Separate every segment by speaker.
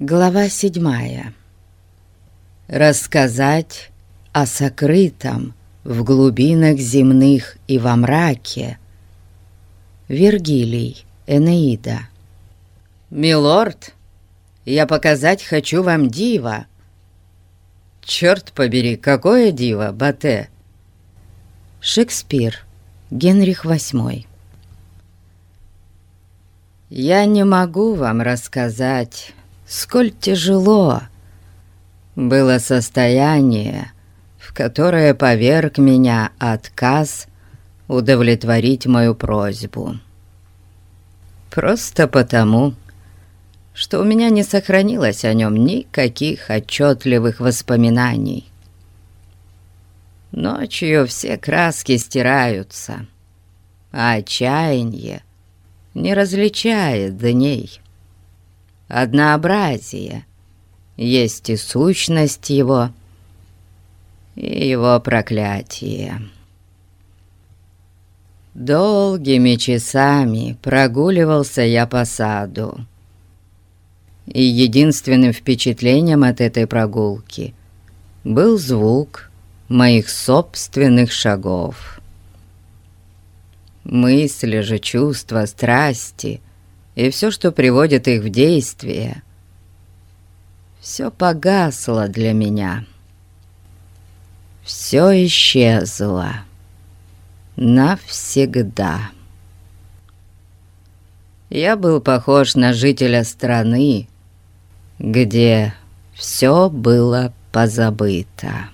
Speaker 1: Глава седьмая. Рассказать о сокрытом в глубинах земных и во мраке. Вергилий, Энеида. «Милорд, я показать хочу вам диво». «Черт побери, какое диво, Бате!» Шекспир, Генрих VIII. «Я не могу вам рассказать, сколь тяжело было состояние, в которое поверг меня отказ удовлетворить мою просьбу. Просто потому, что у меня не сохранилось о нем никаких отчетливых воспоминаний. Ночью все краски стираются, а отчаяние не различает дней. Однообразие есть и сущность его, и его проклятие. Долгими часами прогуливался я по саду, и единственным впечатлением от этой прогулки был звук моих собственных шагов. Мысли же, чувства, страсти и все, что приводит их в действие, все погасло для меня. Все исчезло навсегда. Я был похож на жителя страны, где все было позабыто.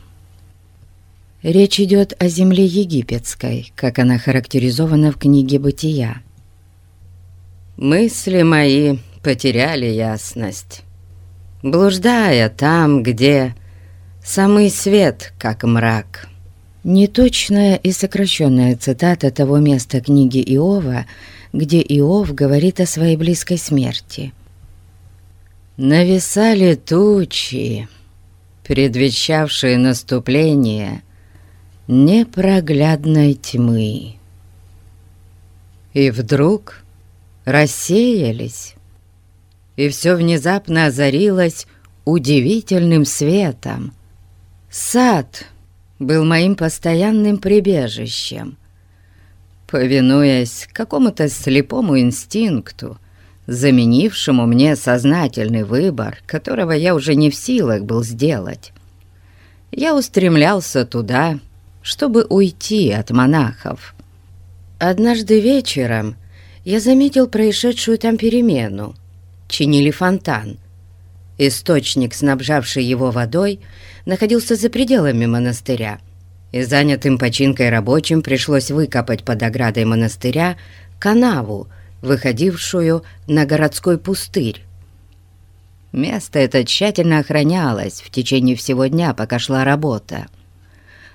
Speaker 1: Речь идет о земле египетской, как она характеризована в книге «Бытия». Мысли мои потеряли ясность, блуждая там, где самый свет, как мрак. Неточная и сокращенная цитата того места книги Иова, где Иов говорит о своей близкой смерти. «Нависали тучи, предвещавшие наступление непроглядной тьмы. И вдруг рассеялись, и все внезапно озарилось удивительным светом. Сад был моим постоянным прибежищем. Повинуясь какому-то слепому инстинкту, заменившему мне сознательный выбор, которого я уже не в силах был сделать, я устремлялся туда, чтобы уйти от монахов. Однажды вечером я заметил происшедшую там перемену. Чинили фонтан. Источник, снабжавший его водой, находился за пределами монастыря, и занятым починкой рабочим пришлось выкопать под оградой монастыря канаву, выходившую на городской пустырь. Место это тщательно охранялось в течение всего дня, пока шла работа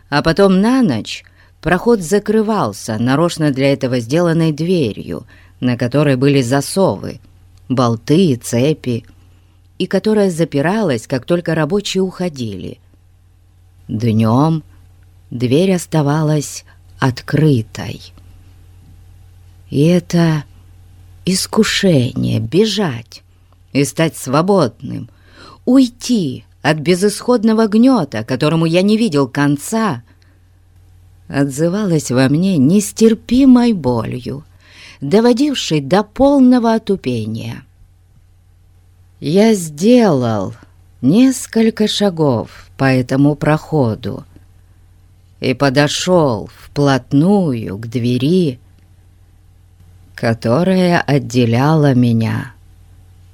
Speaker 1: а потом на ночь проход закрывался нарочно для этого сделанной дверью, на которой были засовы, болты и цепи, и которая запиралась, как только рабочие уходили. Днем дверь оставалась открытой. И это искушение бежать и стать свободным, уйти от безысходного гнета, которому я не видел конца, отзывалась во мне нестерпимой болью, доводившей до полного отупения. Я сделал несколько шагов по этому проходу и подошел вплотную к двери, которая отделяла меня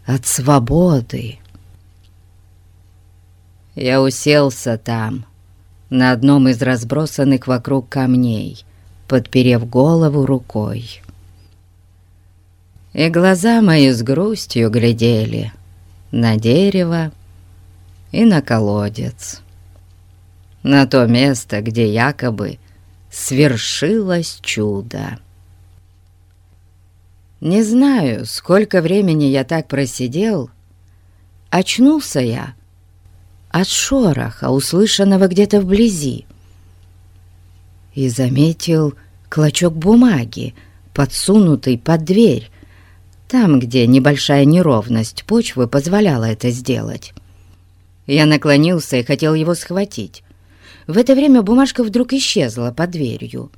Speaker 1: от свободы. Я уселся там, на одном из разбросанных вокруг камней, подперев голову рукой. И глаза мои с грустью глядели на дерево и на колодец, на то место, где якобы свершилось чудо. Не знаю, сколько времени я так просидел, очнулся я от шороха, услышанного где-то вблизи, и заметил клочок бумаги, подсунутый под дверь, там, где небольшая неровность почвы позволяла это сделать. Я наклонился и хотел его схватить. В это время бумажка вдруг исчезла под дверью.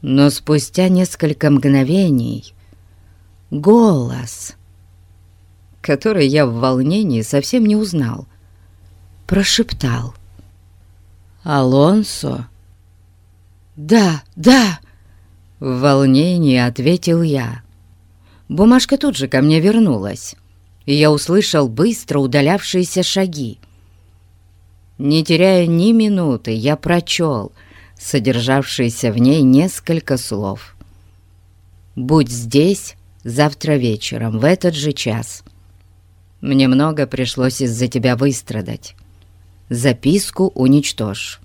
Speaker 1: Но спустя несколько мгновений голос, который я в волнении совсем не узнал, прошептал. «Алонсо?» «Да, да!» В волнении ответил я. Бумажка тут же ко мне вернулась, и я услышал быстро удалявшиеся шаги. Не теряя ни минуты, я прочел содержавшиеся в ней несколько слов. «Будь здесь завтра вечером, в этот же час. Мне много пришлось из-за тебя выстрадать. Записку уничтожь».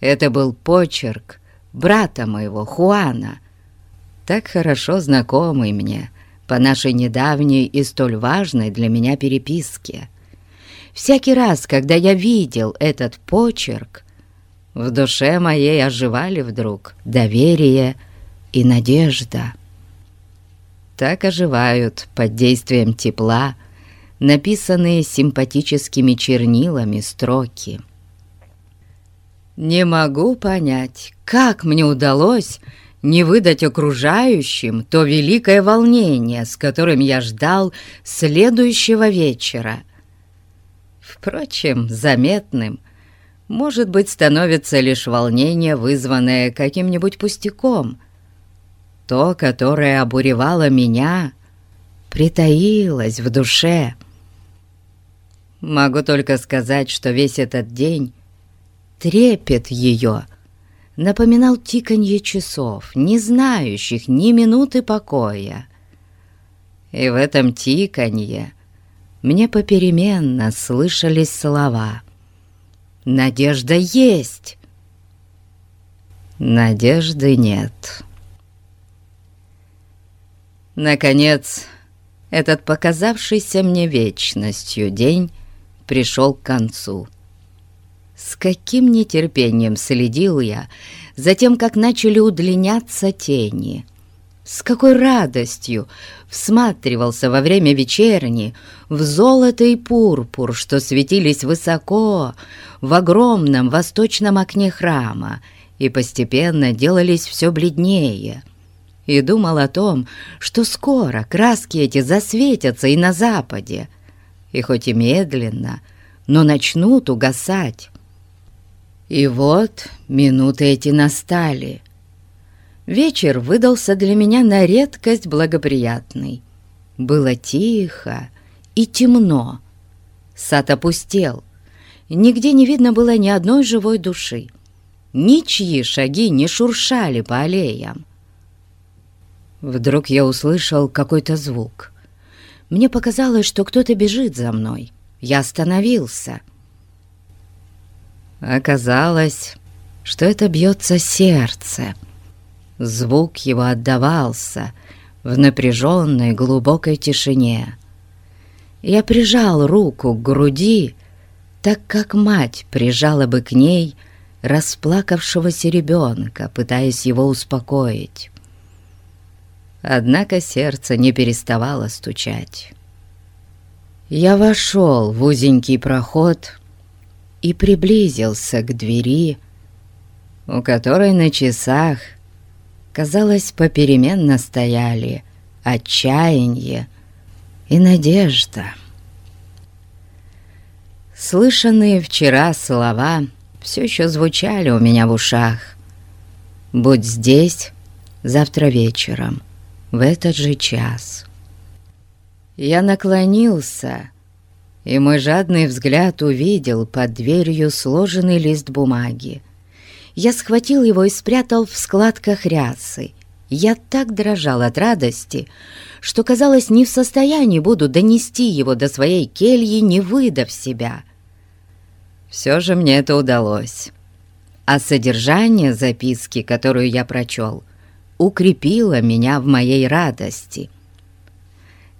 Speaker 1: Это был почерк брата моего, Хуана, так хорошо знакомый мне по нашей недавней и столь важной для меня переписке. Всякий раз, когда я видел этот почерк, в душе моей оживали вдруг доверие и надежда. Так оживают под действием тепла написанные симпатическими чернилами строки. Не могу понять, как мне удалось не выдать окружающим то великое волнение, с которым я ждал следующего вечера. Впрочем, заметным, может быть, становится лишь волнение, вызванное каким-нибудь пустяком. То, которое обуревало меня, притаилось в душе. Могу только сказать, что весь этот день трепет ее напоминал тиканье часов, не знающих ни минуты покоя. И в этом тиканье мне попеременно слышались слова «Надежда есть!» Надежды нет. Наконец, этот показавшийся мне вечностью день пришел к концу — с каким нетерпением следил я за тем, как начали удлиняться тени. С какой радостью всматривался во время вечерни в золото и пурпур, что светились высоко в огромном восточном окне храма и постепенно делались все бледнее. И думал о том, что скоро краски эти засветятся и на западе, и хоть и медленно, но начнут угасать. И вот минуты эти настали. Вечер выдался для меня на редкость благоприятный. Было тихо и темно. Сад опустел. Нигде не видно было ни одной живой души. Ничьи шаги не шуршали по аллеям. Вдруг я услышал какой-то звук. Мне показалось, что кто-то бежит за мной. Я остановился — Оказалось, что это бьется сердце. Звук его отдавался в напряженной глубокой тишине. Я прижал руку к груди, так как мать прижала бы к ней расплакавшегося ребенка, пытаясь его успокоить. Однако сердце не переставало стучать. Я вошел в узенький проход и приблизился к двери, у которой на часах, казалось, попеременно стояли отчаяние и надежда. Слышанные вчера слова все еще звучали у меня в ушах. «Будь здесь завтра вечером, в этот же час». Я наклонился и мой жадный взгляд увидел под дверью сложенный лист бумаги. Я схватил его и спрятал в складках рясы. Я так дрожал от радости, что, казалось, не в состоянии буду донести его до своей кельи, не выдав себя. Все же мне это удалось. А содержание записки, которую я прочел, укрепило меня в моей радости —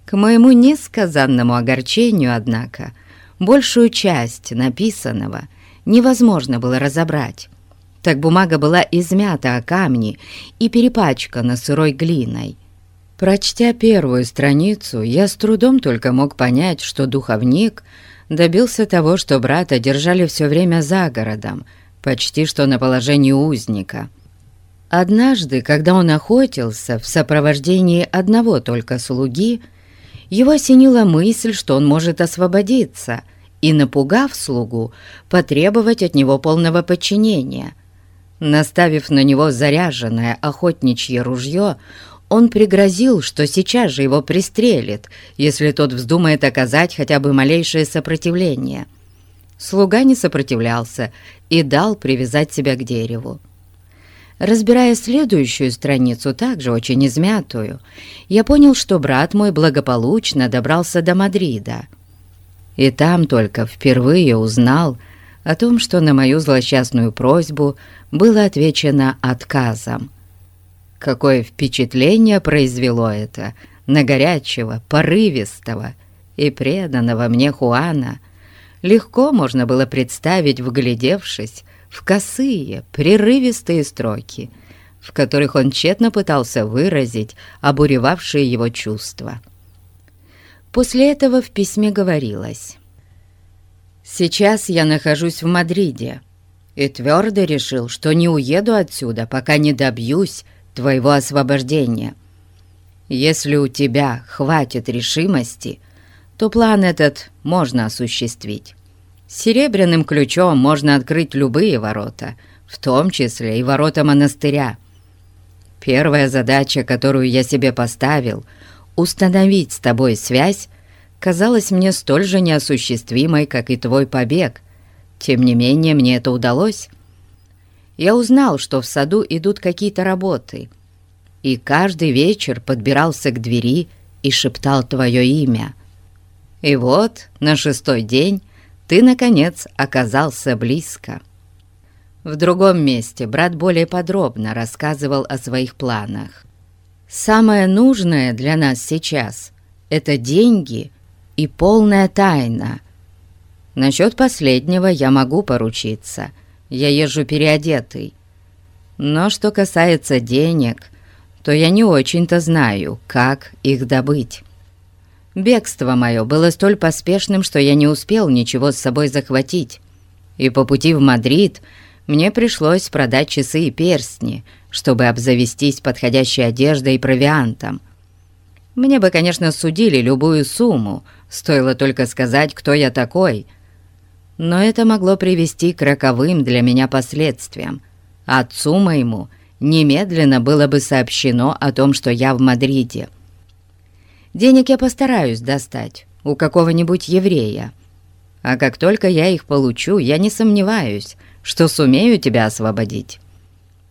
Speaker 1: к моему несказанному огорчению, однако, большую часть написанного невозможно было разобрать, так бумага была измята о камни и перепачкана сырой глиной. Прочтя первую страницу, я с трудом только мог понять, что духовник добился того, что брата держали все время за городом, почти что на положении узника. Однажды, когда он охотился в сопровождении одного только слуги, его осенила мысль, что он может освободиться, и, напугав слугу, потребовать от него полного подчинения. Наставив на него заряженное охотничье ружье, он пригрозил, что сейчас же его пристрелит, если тот вздумает оказать хотя бы малейшее сопротивление. Слуга не сопротивлялся и дал привязать себя к дереву. Разбирая следующую страницу, также очень измятую, я понял, что брат мой благополучно добрался до Мадрида. И там только впервые узнал о том, что на мою злосчастную просьбу было отвечено отказом. Какое впечатление произвело это на горячего, порывистого и преданного мне Хуана, легко можно было представить, вглядевшись в косые, прерывистые строки, в которых он тщетно пытался выразить обуревавшие его чувства. После этого в письме говорилось «Сейчас я нахожусь в Мадриде» и твердо решил, что не уеду отсюда, пока не добьюсь твоего освобождения. Если у тебя хватит решимости, то план этот можно осуществить. Серебряным ключом можно открыть любые ворота, в том числе и ворота монастыря. Первая задача, которую я себе поставил, установить с тобой связь, казалась мне столь же неосуществимой, как и твой побег. Тем не менее, мне это удалось я узнал, что в саду идут какие-то работы, и каждый вечер подбирался к двери и шептал твое имя. И вот на шестой день ты, наконец, оказался близко. В другом месте брат более подробно рассказывал о своих планах. «Самое нужное для нас сейчас — это деньги и полная тайна. Насчет последнего я могу поручиться — я езжу переодетый. Но что касается денег, то я не очень-то знаю, как их добыть. Бегство мое было столь поспешным, что я не успел ничего с собой захватить. И по пути в Мадрид мне пришлось продать часы и перстни, чтобы обзавестись подходящей одеждой и провиантом. Мне бы, конечно, судили любую сумму, стоило только сказать, кто я такой — но это могло привести к роковым для меня последствиям. Отцу моему немедленно было бы сообщено о том, что я в Мадриде. Денег я постараюсь достать у какого-нибудь еврея. А как только я их получу, я не сомневаюсь, что сумею тебя освободить.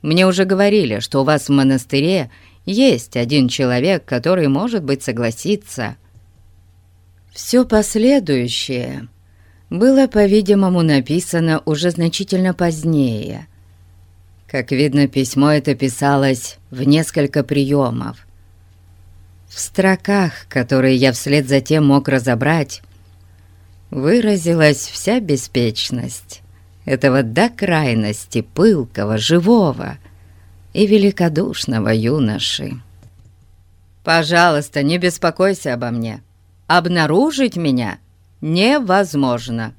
Speaker 1: Мне уже говорили, что у вас в монастыре есть один человек, который, может быть, согласится. Все последующее было, по-видимому, написано уже значительно позднее. Как видно, письмо это писалось в несколько приемов. В строках, которые я вслед за тем мог разобрать, выразилась вся беспечность этого до крайности пылкого, живого и великодушного юноши. «Пожалуйста, не беспокойся обо мне. Обнаружить меня невозможно.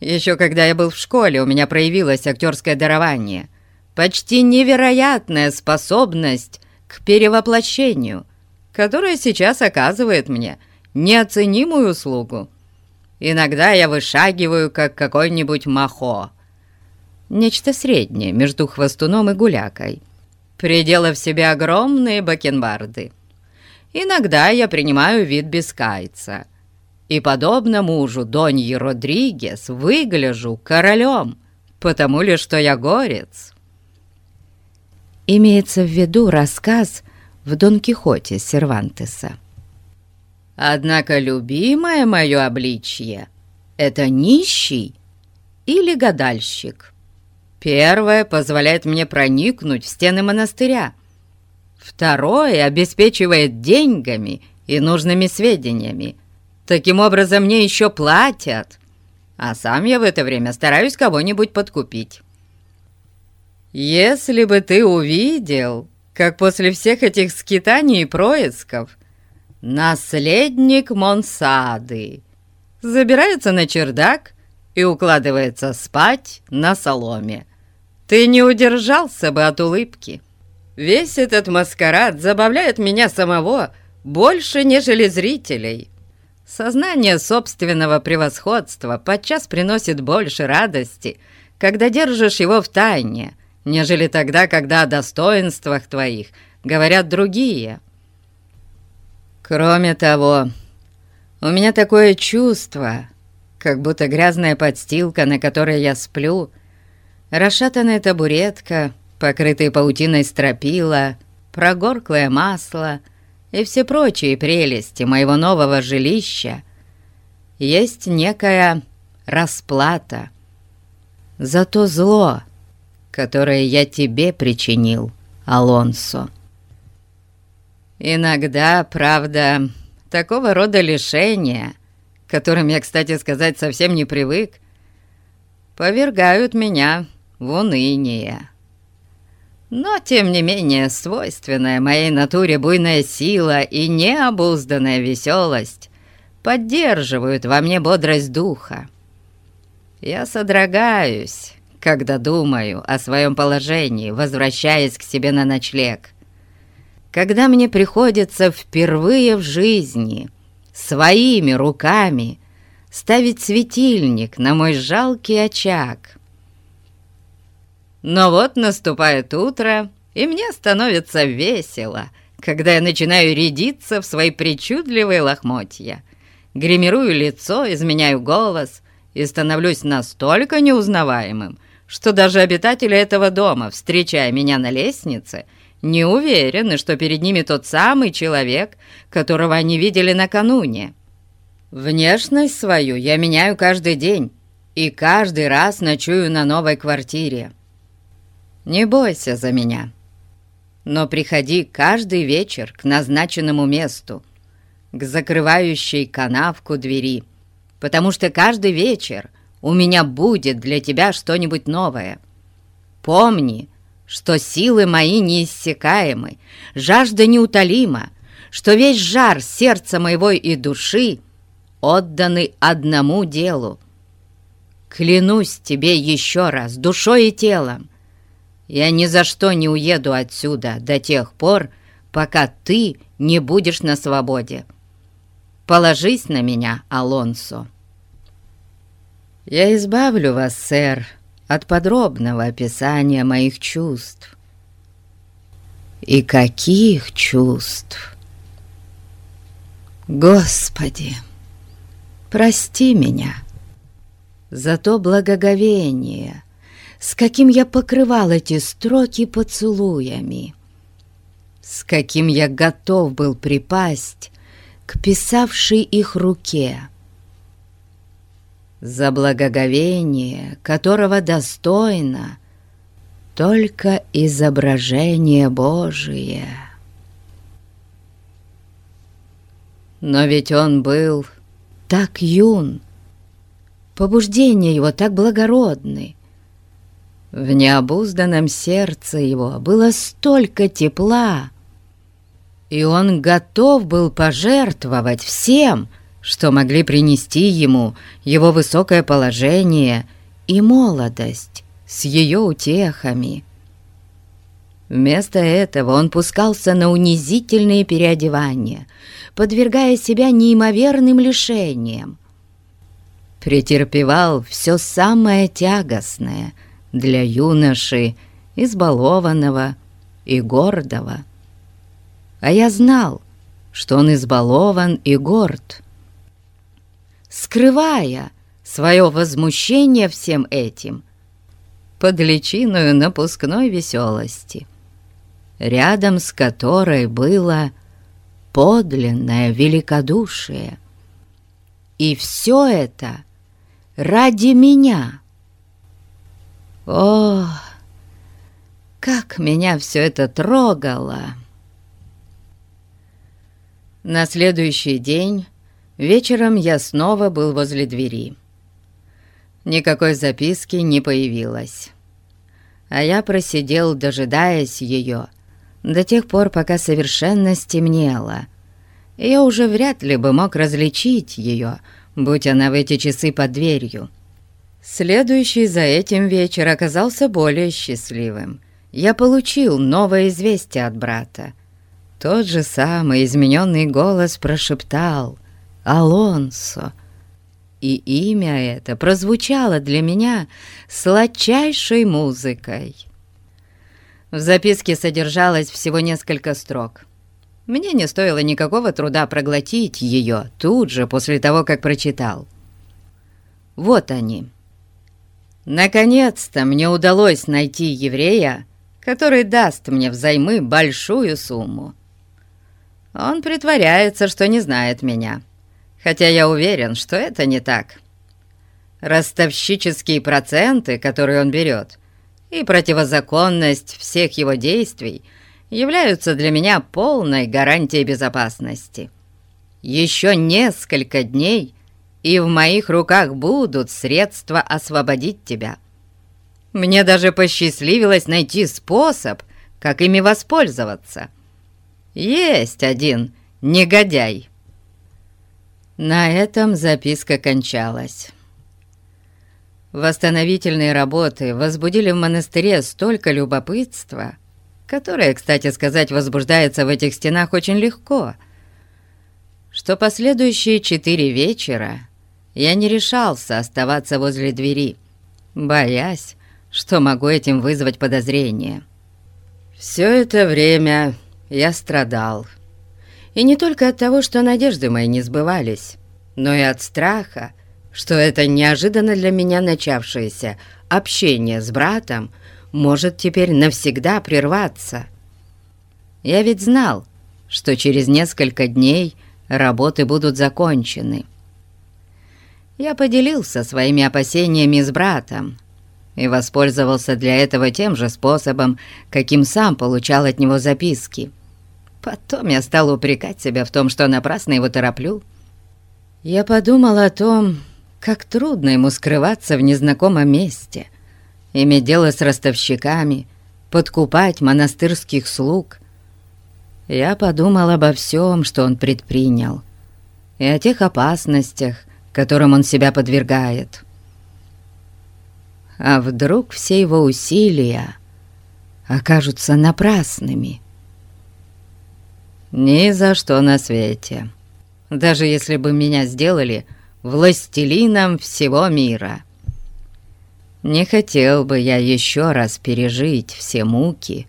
Speaker 1: Еще когда я был в школе, у меня проявилось актерское дарование. Почти невероятная способность к перевоплощению, которая сейчас оказывает мне неоценимую услугу. Иногда я вышагиваю, как какой-нибудь махо. Нечто среднее между хвостуном и гулякой. Предела в себе огромные бакенбарды. Иногда я принимаю вид бескайца и, подобно мужу Доньи Родригес, выгляжу королем, потому ли, что я горец. Имеется в виду рассказ в Дон Кихоте Сервантеса. Однако любимое мое обличье — это нищий или гадальщик. Первое позволяет мне проникнуть в стены монастыря. Второе обеспечивает деньгами и нужными сведениями. Таким образом, мне еще платят, а сам я в это время стараюсь кого-нибудь подкупить. Если бы ты увидел, как после всех этих скитаний и происков наследник Монсады забирается на чердак и укладывается спать на соломе. Ты не удержался бы от улыбки. Весь этот маскарад забавляет меня самого больше, нежели зрителей. Сознание собственного превосходства подчас приносит больше радости, когда держишь его в тайне, нежели тогда, когда о достоинствах твоих говорят другие. Кроме того, у меня такое чувство, как будто грязная подстилка, на которой я сплю, расшатанная табуретка, покрытые паутиной стропила, прогорклое масло и все прочие прелести моего нового жилища, есть некая расплата за то зло, которое я тебе причинил, Алонсо. Иногда, правда, такого рода лишения, которым я, кстати сказать, совсем не привык, повергают меня в уныние. Но, тем не менее, свойственная моей натуре буйная сила и необузданная веселость поддерживают во мне бодрость духа. Я содрогаюсь, когда думаю о своем положении, возвращаясь к себе на ночлег. Когда мне приходится впервые в жизни своими руками ставить светильник на мой жалкий очаг. Но вот наступает утро, и мне становится весело, когда я начинаю рядиться в свои причудливые лохмотья, гримирую лицо, изменяю голос — и становлюсь настолько неузнаваемым, что даже обитатели этого дома, встречая меня на лестнице, не уверены, что перед ними тот самый человек, которого они видели накануне. Внешность свою я меняю каждый день и каждый раз ночую на новой квартире. Не бойся за меня, но приходи каждый вечер к назначенному месту, к закрывающей канавку двери, потому что каждый вечер у меня будет для тебя что-нибудь новое. Помни, что силы мои неиссякаемы, жажда неутолима, что весь жар сердца моего и души отданы одному делу. Клянусь тебе еще раз, душой и телом, я ни за что не уеду отсюда до тех пор, пока ты не будешь на свободе. Положись на меня, Алонсо. Я избавлю вас, сэр, от подробного описания моих чувств. И каких чувств? Господи, прости меня за то благоговение, с каким я покрывал эти строки поцелуями, с каким я готов был припасть к писавшей их руке, за благоговение, которого достойно только изображение Божие. Но ведь он был так юн, побуждения его так благородны. В необузданном сердце его было столько тепла, и он готов был пожертвовать всем — что могли принести ему его высокое положение и молодость с ее утехами. Вместо этого он пускался на унизительные переодевания, подвергая себя неимоверным лишениям. Претерпевал все самое тягостное для юноши, избалованного и гордого. А я знал, что он избалован и горд, скрывая свое возмущение всем этим под личиною напускной веселости, рядом с которой было подлинное великодушие. И все это ради меня. О, как меня все это трогало! На следующий день Вечером я снова был возле двери. Никакой записки не появилось. А я просидел, дожидаясь ее, до тех пор, пока совершенно стемнело. Я уже вряд ли бы мог различить ее, будь она в эти часы под дверью. Следующий за этим вечер оказался более счастливым. Я получил новое известие от брата. Тот же самый измененный голос прошептал «Алонсо». И имя это прозвучало для меня сладчайшей музыкой. В записке содержалось всего несколько строк. Мне не стоило никакого труда проглотить ее тут же после того, как прочитал. Вот они. Наконец-то мне удалось найти еврея, который даст мне взаймы большую сумму. Он притворяется, что не знает меня, хотя я уверен, что это не так. Ростовщические проценты, которые он берет, и противозаконность всех его действий являются для меня полной гарантией безопасности. Еще несколько дней, и в моих руках будут средства освободить тебя. Мне даже посчастливилось найти способ, как ими воспользоваться. Есть один негодяй. На этом записка кончалась. Восстановительные работы возбудили в монастыре столько любопытства, которое, кстати сказать, возбуждается в этих стенах очень легко, что последующие четыре вечера я не решался оставаться возле двери, боясь, что могу этим вызвать подозрение. Все это время я страдал. И не только от того, что надежды мои не сбывались, но и от страха, что это неожиданно для меня начавшееся общение с братом может теперь навсегда прерваться. Я ведь знал, что через несколько дней работы будут закончены. Я поделился своими опасениями с братом и воспользовался для этого тем же способом, каким сам получал от него записки. Потом я стал упрекать себя в том, что напрасно его тороплю. Я подумал о том, как трудно ему скрываться в незнакомом месте, иметь дело с ростовщиками, подкупать монастырских слуг. Я подумал обо всем, что он предпринял, и о тех опасностях, которым он себя подвергает. А вдруг все его усилия окажутся напрасными? Ни за что на свете. Даже если бы меня сделали властелином всего мира. Не хотел бы я еще раз пережить все муки,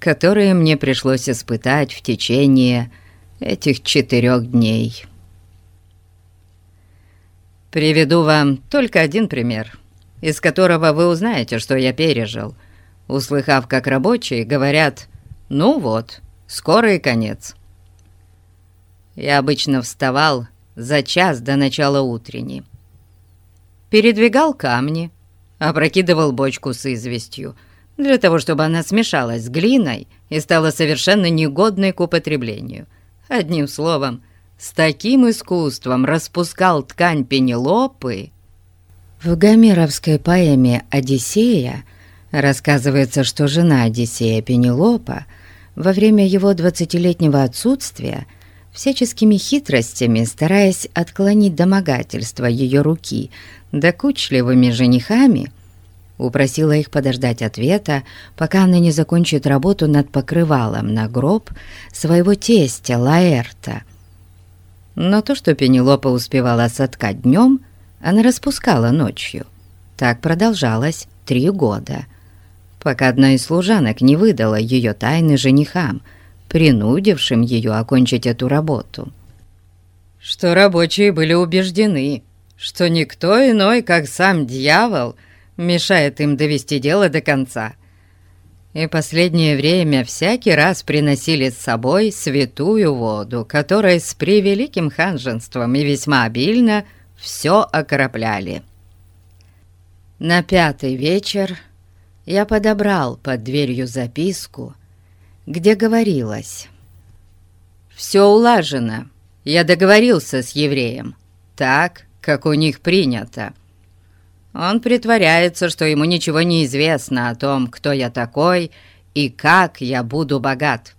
Speaker 1: которые мне пришлось испытать в течение этих четырех дней. Приведу вам только один пример, из которого вы узнаете, что я пережил, услыхав, как рабочие говорят «Ну вот, скоро и конец». Я обычно вставал за час до начала утренней. Передвигал камни, опрокидывал бочку с известью, для того, чтобы она смешалась с глиной и стала совершенно негодной к употреблению. Одним словом, с таким искусством распускал ткань Пенелопы. В гомеровской поэме «Одиссея» рассказывается, что жена Одиссея Пенелопа во время его двадцатилетнего отсутствия – всяческими хитростями, стараясь отклонить домогательство ее руки докучливыми женихами, упросила их подождать ответа, пока она не закончит работу над покрывалом на гроб своего тестя Лаэрта. Но то, что Пенелопа успевала соткать днем, она распускала ночью. Так продолжалось три года, пока одна из служанок не выдала ее тайны женихам — принудившим ее окончить эту работу. Что рабочие были убеждены, что никто иной, как сам дьявол, мешает им довести дело до конца. И последнее время всякий раз приносили с собой святую воду, которой с превеликим ханженством и весьма обильно все окропляли. На пятый вечер я подобрал под дверью записку, где говорилось «Все улажено, я договорился с евреем, так, как у них принято. Он притворяется, что ему ничего не известно о том, кто я такой и как я буду богат.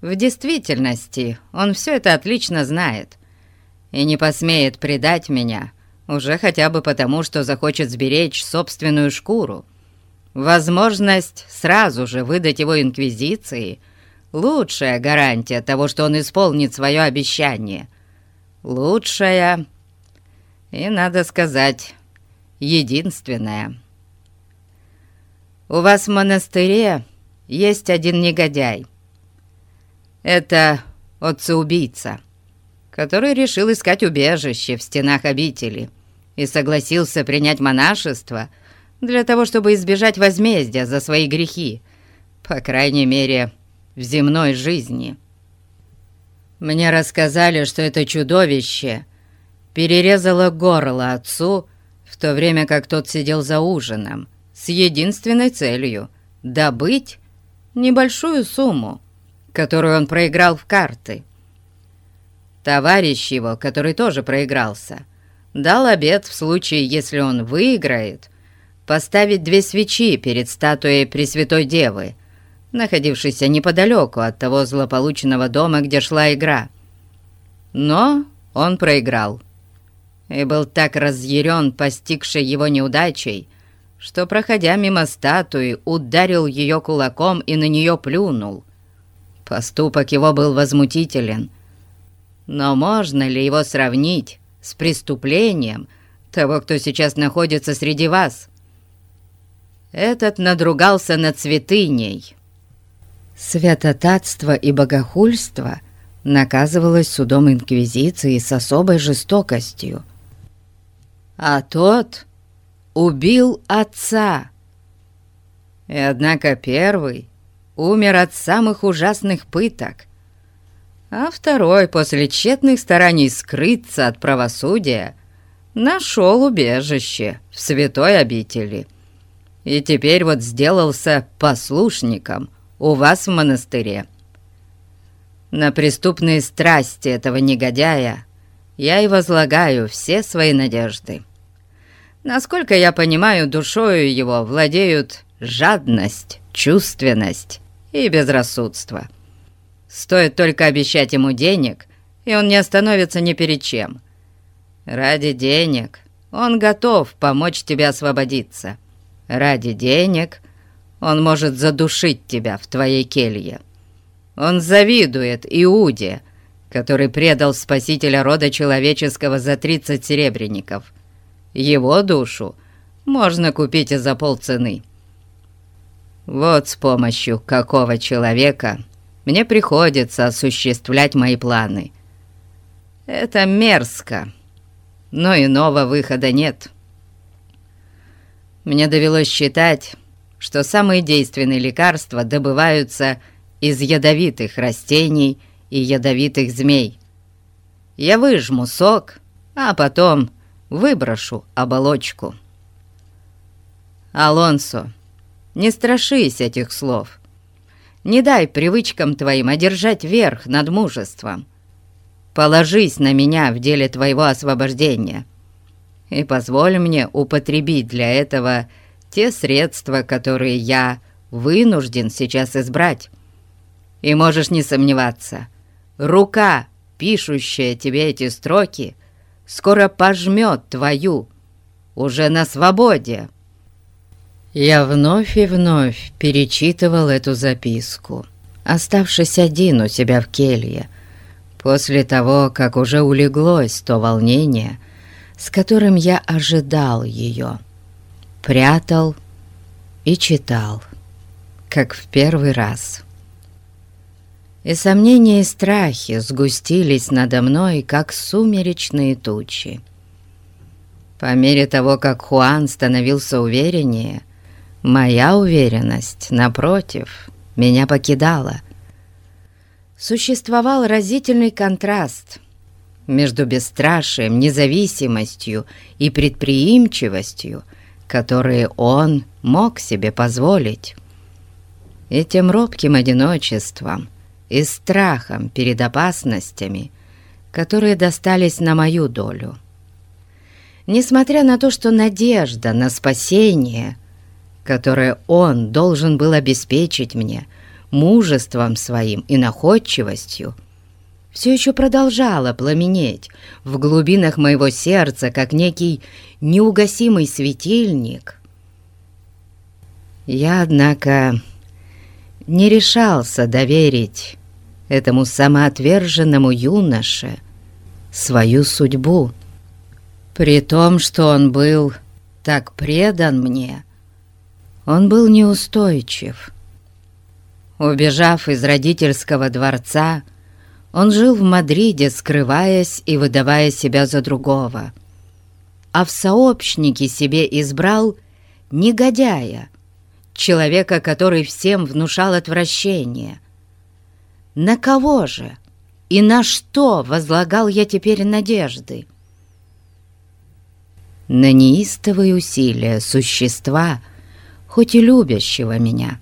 Speaker 1: В действительности он все это отлично знает и не посмеет предать меня, уже хотя бы потому, что захочет сберечь собственную шкуру. Возможность сразу же выдать его Инквизиции — лучшая гарантия того, что он исполнит свое обещание. Лучшая и, надо сказать, единственная. У вас в монастыре есть один негодяй. Это отца-убийца, который решил искать убежище в стенах обители и согласился принять монашество для того, чтобы избежать возмездия за свои грехи, по крайней мере, в земной жизни. Мне рассказали, что это чудовище перерезало горло отцу, в то время как тот сидел за ужином, с единственной целью — добыть небольшую сумму, которую он проиграл в карты. Товарищ его, который тоже проигрался, дал обет в случае, если он выиграет, поставить две свечи перед статуей Пресвятой Девы, находившейся неподалеку от того злополучного дома, где шла игра. Но он проиграл и был так разъярен постигшей его неудачей, что, проходя мимо статуи, ударил ее кулаком и на нее плюнул. Поступок его был возмутителен. Но можно ли его сравнить с преступлением того, кто сейчас находится среди вас? Этот надругался над святыней. Святотатство и богохульство наказывалось судом Инквизиции с особой жестокостью. А тот убил отца. И однако первый умер от самых ужасных пыток, а второй после тщетных стараний скрыться от правосудия нашел убежище в святой обители и теперь вот сделался послушником у вас в монастыре. На преступные страсти этого негодяя я и возлагаю все свои надежды. Насколько я понимаю, душою его владеют жадность, чувственность и безрассудство. Стоит только обещать ему денег, и он не остановится ни перед чем. Ради денег он готов помочь тебе освободиться. Ради денег он может задушить тебя в твоей келье. Он завидует Иуде, который предал спасителя рода человеческого за 30 серебряников – его душу можно купить и за полцены. Вот с помощью какого человека мне приходится осуществлять мои планы. Это мерзко, но иного выхода нет. Мне довелось считать, что самые действенные лекарства добываются из ядовитых растений и ядовитых змей. Я выжму сок, а потом выброшу оболочку. Алонсо, не страшись этих слов. Не дай привычкам твоим одержать верх над мужеством. Положись на меня в деле твоего освобождения и позволь мне употребить для этого те средства, которые я вынужден сейчас избрать. И можешь не сомневаться, рука, пишущая тебе эти строки — скоро пожмет твою, уже на свободе». Я вновь и вновь перечитывал эту записку, оставшись один у себя в келье, после того, как уже улеглось то волнение, с которым я ожидал ее, прятал и читал, как в первый раз и сомнения и страхи сгустились надо мной, как сумеречные тучи. По мере того, как Хуан становился увереннее, моя уверенность, напротив, меня покидала. Существовал разительный контраст между бесстрашием, независимостью и предприимчивостью, которые он мог себе позволить, и тем робким одиночеством, и страхом перед опасностями, которые достались на мою долю. Несмотря на то, что надежда на спасение которое он должен был обеспечить мне мужеством своим и находчивостью, все еще продолжало пламенеть в глубинах моего сердца, как некий неугасимый светильник. Я, однако, не решался доверить этому самоотверженному юноше свою судьбу, при том, что он был так предан мне, он был неустойчив. Убежав из родительского дворца, он жил в Мадриде, скрываясь и выдавая себя за другого. А в сообщники себе избрал негодяя, человека, который всем внушал отвращение. На кого же и на что возлагал я теперь надежды? На неистовые усилия существа, хоть и любящего меня,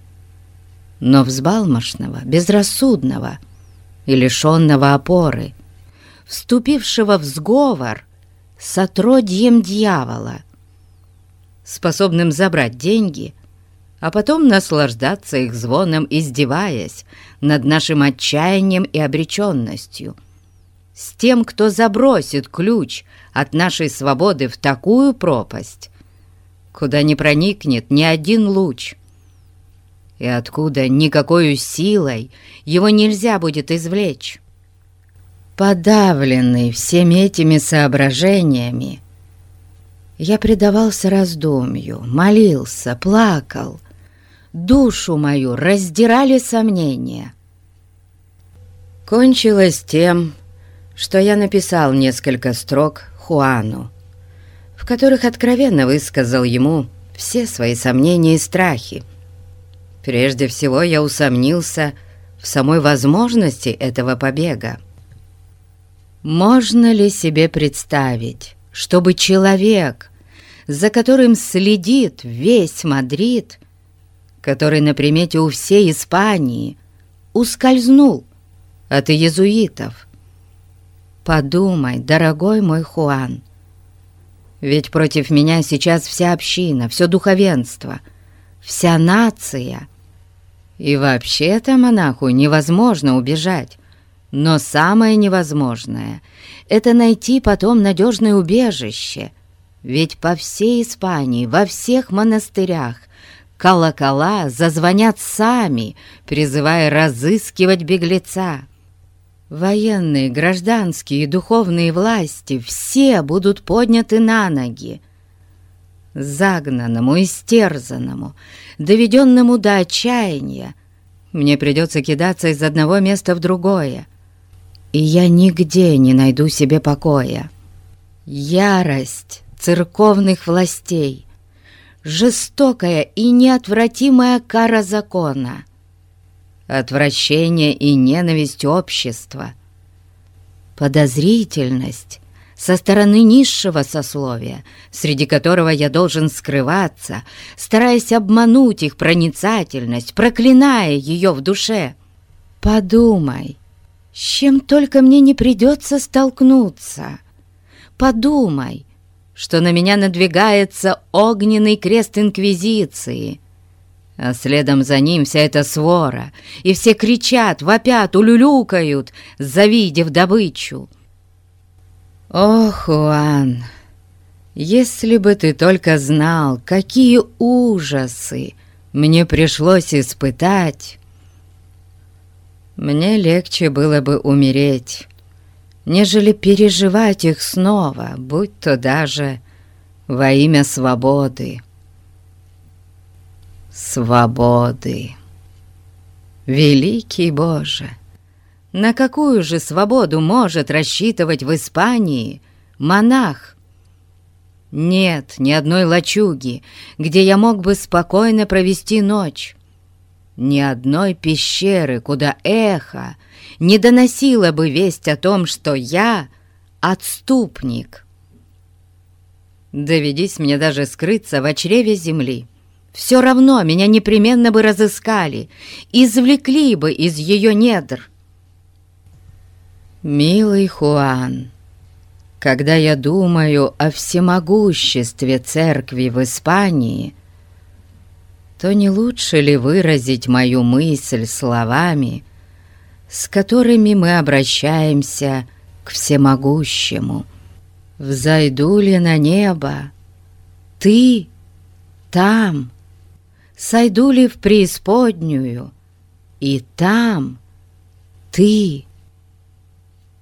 Speaker 1: но взбалмошного, безрассудного и лишенного опоры, вступившего в сговор с отродьем дьявола, способным забрать деньги — а потом наслаждаться их звоном, издеваясь над нашим отчаянием и обреченностью. С тем, кто забросит ключ от нашей свободы в такую пропасть, куда не проникнет ни один луч, и откуда никакой силой его нельзя будет извлечь. Подавленный всеми этими соображениями, я предавался раздумью, молился, плакал, душу мою раздирали сомнения. Кончилось тем, что я написал несколько строк Хуану, в которых откровенно высказал ему все свои сомнения и страхи. Прежде всего я усомнился в самой возможности этого побега. Можно ли себе представить, чтобы человек, за которым следит весь Мадрид, который на примете у всей Испании ускользнул от иезуитов. Подумай, дорогой мой Хуан, ведь против меня сейчас вся община, все духовенство, вся нация. И вообще-то монаху невозможно убежать, но самое невозможное — это найти потом надежное убежище, ведь по всей Испании, во всех монастырях — колокола зазвонят сами, призывая разыскивать беглеца. Военные, гражданские и духовные власти все будут подняты на ноги. Загнанному, истерзанному, доведенному до отчаяния, мне придется кидаться из одного места в другое, и я нигде не найду себе покоя. Ярость церковных властей, жестокая и неотвратимая кара закона, отвращение и ненависть общества, подозрительность со стороны низшего сословия, среди которого я должен скрываться, стараясь обмануть их проницательность, проклиная ее в душе. Подумай, с чем только мне не придется столкнуться. Подумай, что на меня надвигается огненный крест Инквизиции, а следом за ним вся эта свора, и все кричат, вопят, улюлюкают, завидев добычу. О, Хуан, если бы ты только знал, какие ужасы мне пришлось испытать, мне легче было бы умереть, нежели переживать их снова, будь то даже во имя свободы. Свободы. Великий Боже! На какую же свободу может рассчитывать в Испании монах? Нет ни одной лачуги, где я мог бы спокойно провести ночь. Ни одной пещеры, куда эхо не доносила бы весть о том, что я отступник. Доведись мне даже скрыться в чреве земли. Все равно меня непременно бы разыскали, извлекли бы из ее недр. Милый Хуан, когда я думаю о всемогуществе церкви в Испании, то не лучше ли выразить мою мысль словами, с которыми мы обращаемся к всемогущему? Взойду ли на небо? Ты там? Сойду ли в преисподнюю? И там ты?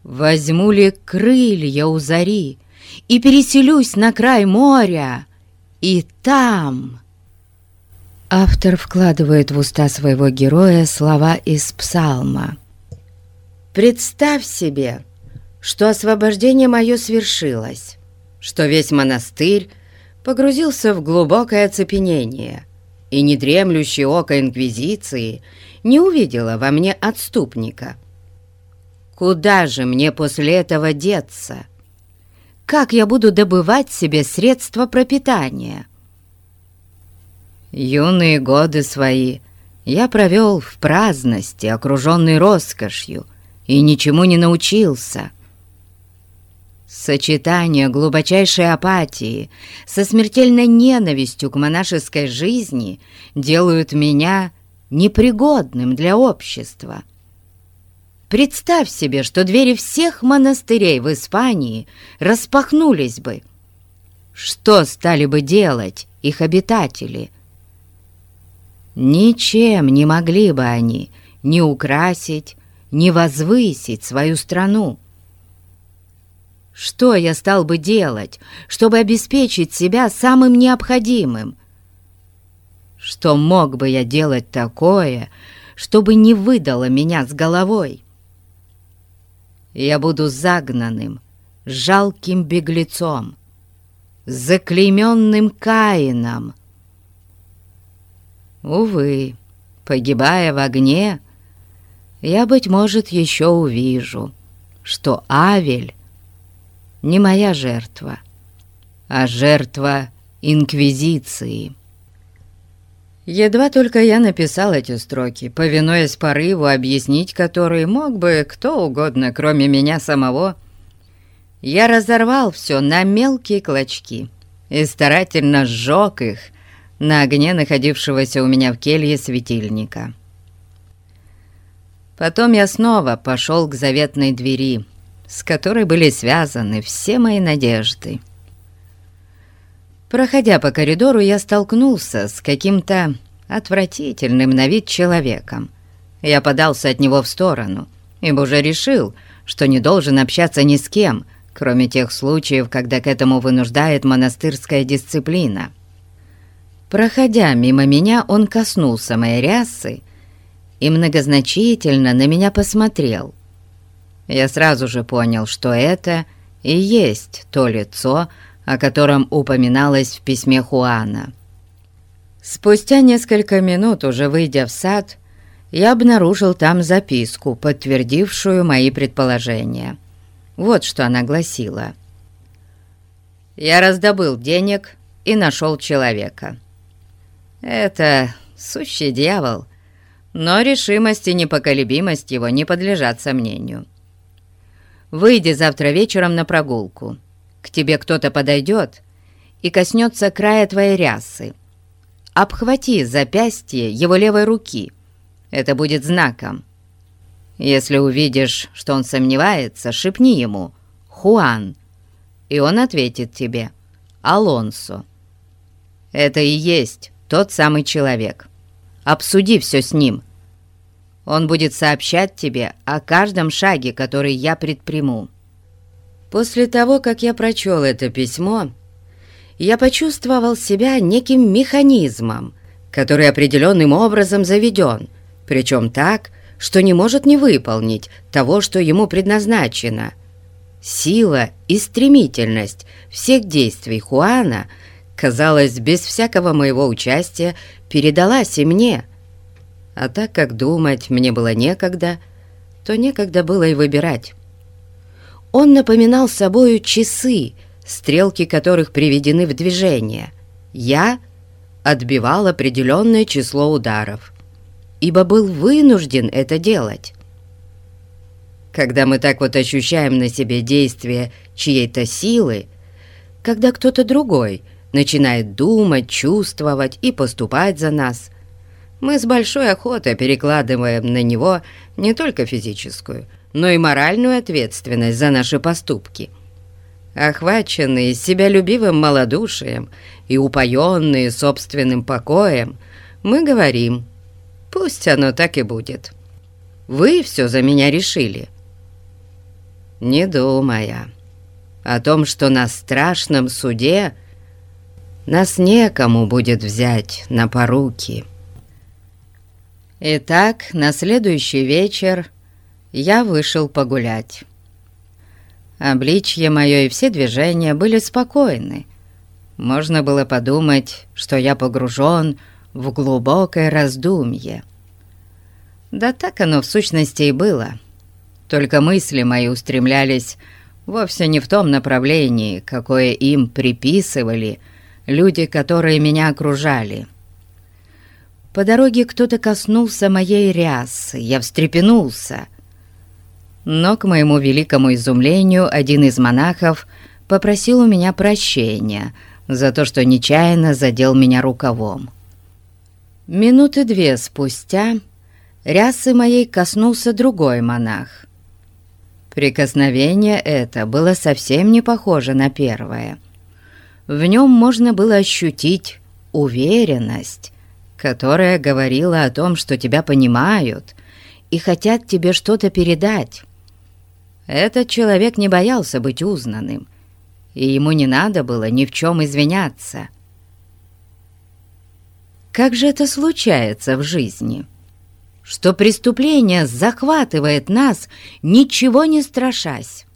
Speaker 1: Возьму ли крылья у зари и переселюсь на край моря? И там... Автор вкладывает в уста своего героя слова из псалма. «Представь себе, что освобождение мое свершилось, что весь монастырь погрузился в глубокое оцепенение, и недремлющее око Инквизиции не увидело во мне отступника. Куда же мне после этого деться? Как я буду добывать себе средства пропитания?» Юные годы свои я провел в праздности, окруженный роскошью, и ничему не научился. Сочетание глубочайшей апатии со смертельной ненавистью к монашеской жизни делают меня непригодным для общества. Представь себе, что двери всех монастырей в Испании распахнулись бы. Что стали бы делать их обитатели – Ничем не могли бы они ни украсить, ни возвысить свою страну. Что я стал бы делать, чтобы обеспечить себя самым необходимым? Что мог бы я делать такое, чтобы не выдало меня с головой? Я буду загнанным, жалким беглецом, заклейменным Каином — Увы, погибая в огне, я, быть может, еще увижу, что Авель не моя жертва, а жертва Инквизиции. Едва только я написал эти строки, повинуясь порыву, объяснить которые мог бы кто угодно, кроме меня самого, я разорвал все на мелкие клочки и старательно сжег их, на огне находившегося у меня в келье светильника. Потом я снова пошел к заветной двери, с которой были связаны все мои надежды. Проходя по коридору, я столкнулся с каким-то отвратительным на вид человеком. Я подался от него в сторону, ибо уже решил, что не должен общаться ни с кем, кроме тех случаев, когда к этому вынуждает монастырская дисциплина. Проходя мимо меня, он коснулся моей рясы и многозначительно на меня посмотрел. Я сразу же понял, что это и есть то лицо, о котором упоминалось в письме Хуана. Спустя несколько минут, уже выйдя в сад, я обнаружил там записку, подтвердившую мои предположения. Вот что она гласила. «Я раздобыл денег и нашел человека. Это сущий дьявол, но решимость и непоколебимость его не подлежат сомнению. Выйди завтра вечером на прогулку. К тебе кто-то подойдет и коснется края твоей рясы. Обхвати запястье его левой руки. Это будет знаком. Если увидишь, что он сомневается, шепни ему «Хуан», и он ответит тебе «Алонсо». Это и есть тот самый человек. Обсуди все с ним. Он будет сообщать тебе о каждом шаге, который я предприму. После того, как я прочел это письмо, я почувствовал себя неким механизмом, который определенным образом заведен, причем так, что не может не выполнить того, что ему предназначено. Сила и стремительность всех действий Хуана – казалось, без всякого моего участия передалась и мне. А так как думать мне было некогда, то некогда было и выбирать. Он напоминал собою часы, стрелки которых приведены в движение. Я отбивал определенное число ударов, ибо был вынужден это делать. Когда мы так вот ощущаем на себе действие чьей-то силы, когда кто-то другой начинает думать, чувствовать и поступать за нас, мы с большой охотой перекладываем на него не только физическую, но и моральную ответственность за наши поступки. Охваченные себялюбивым малодушием и упоенные собственным покоем, мы говорим, пусть оно так и будет. Вы все за меня решили. Не думая о том, что на страшном суде нас некому будет взять на поруки. Итак, на следующий вечер я вышел погулять. Обличье мое и все движения были спокойны. Можно было подумать, что я погружен в глубокое раздумье. Да так оно в сущности и было. Только мысли мои устремлялись вовсе не в том направлении, какое им приписывали люди, которые меня окружали. По дороге кто-то коснулся моей рясы, я встрепенулся. Но, к моему великому изумлению, один из монахов попросил у меня прощения за то, что нечаянно задел меня рукавом. Минуты две спустя рясы моей коснулся другой монах. Прикосновение это было совсем не похоже на первое. В нем можно было ощутить уверенность, которая говорила о том, что тебя понимают и хотят тебе что-то передать. Этот человек не боялся быть узнанным, и ему не надо было ни в чем извиняться. Как же это случается в жизни?» что преступление захватывает нас, ничего не страшась.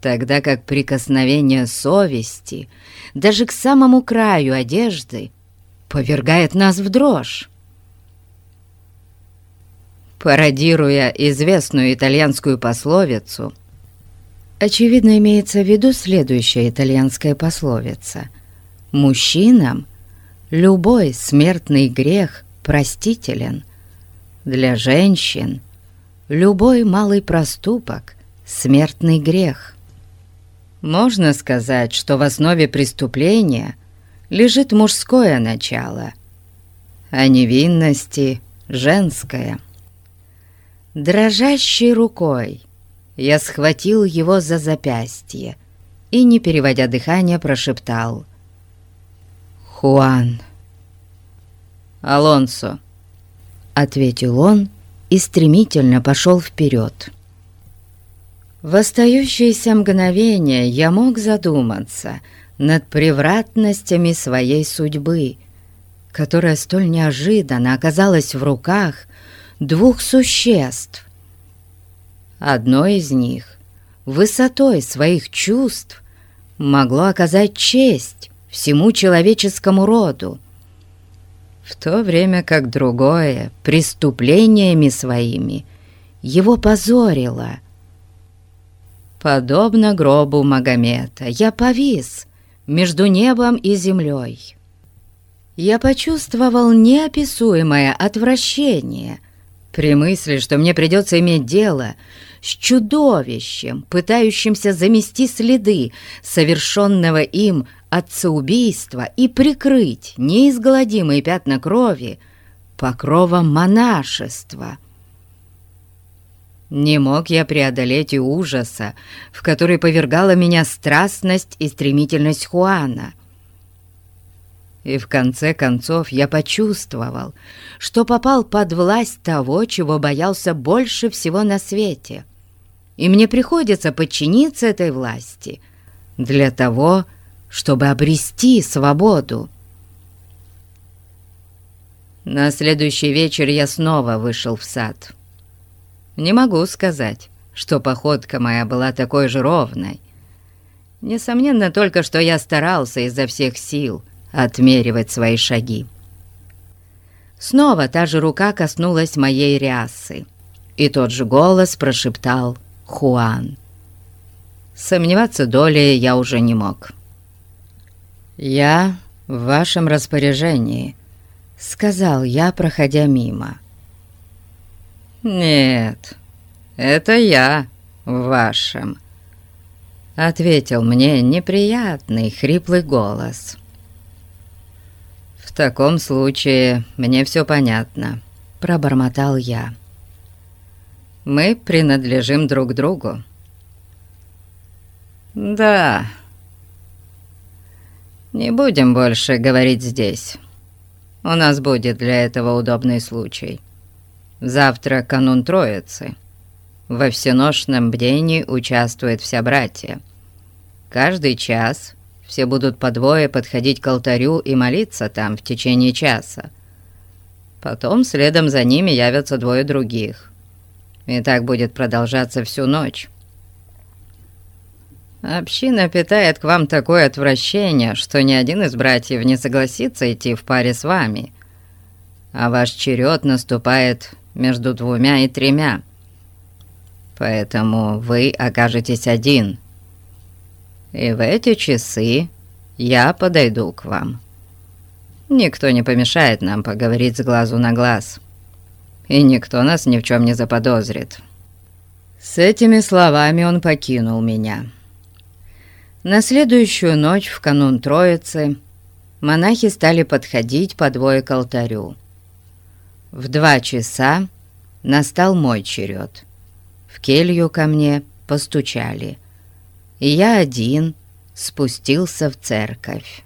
Speaker 1: Тогда как прикосновение совести даже к самому краю одежды повергает нас в дрожь. Пародируя известную итальянскую пословицу, очевидно имеется в виду следующая итальянская пословица. Мужчинам любой смертный грех простителен. Для женщин любой малый проступок — смертный грех. Можно сказать, что в основе преступления лежит мужское начало, а невинности — женское. Дрожащей рукой я схватил его за запястье и, не переводя дыхание, прошептал «Хуан». Алонсо», — ответил он и стремительно пошел вперед. В остающееся мгновение я мог задуматься над превратностями своей судьбы, которая столь неожиданно оказалась в руках двух существ. Одно из них высотой своих чувств могло оказать честь всему человеческому роду, в то время как другое преступлениями своими его позорило. Подобно гробу Магомета, я повис между небом и землей. Я почувствовал неописуемое отвращение при мысли, что мне придется иметь дело с чудовищем, пытающимся замести следы совершенного им отцеубийства и прикрыть неизгладимые пятна крови покровом монашества. Не мог я преодолеть и ужаса, в который повергала меня страстность и стремительность Хуана. И в конце концов я почувствовал, что попал под власть того, чего боялся больше всего на свете. И мне приходится подчиниться этой власти для того, чтобы обрести свободу. На следующий вечер я снова вышел в сад. Не могу сказать, что походка моя была такой же ровной. Несомненно только, что я старался изо всех сил отмеривать свои шаги. Снова та же рука коснулась моей рясы, и тот же голос прошептал «Хуан». Сомневаться долей я уже не мог. «Я в вашем распоряжении», — сказал я, проходя мимо. «Нет, это я в вашем», — ответил мне неприятный хриплый голос. «В таком случае мне все понятно», — пробормотал я. «Мы принадлежим друг другу». «Да. Не будем больше говорить здесь. У нас будет для этого удобный случай. Завтра канун Троицы». Во всеношном бдении участвует вся братья. Каждый час все будут по двое подходить к алтарю и молиться там в течение часа. Потом следом за ними явятся двое других. И так будет продолжаться всю ночь. Община питает к вам такое отвращение, что ни один из братьев не согласится идти в паре с вами, а ваш черед наступает между двумя и тремя поэтому вы окажетесь один. И в эти часы я подойду к вам. Никто не помешает нам поговорить с глазу на глаз, и никто нас ни в чем не заподозрит». С этими словами он покинул меня. На следующую ночь, в канун Троицы, монахи стали подходить по двое к алтарю. В два часа настал мой черед — в келью ко мне постучали, я один спустился в церковь.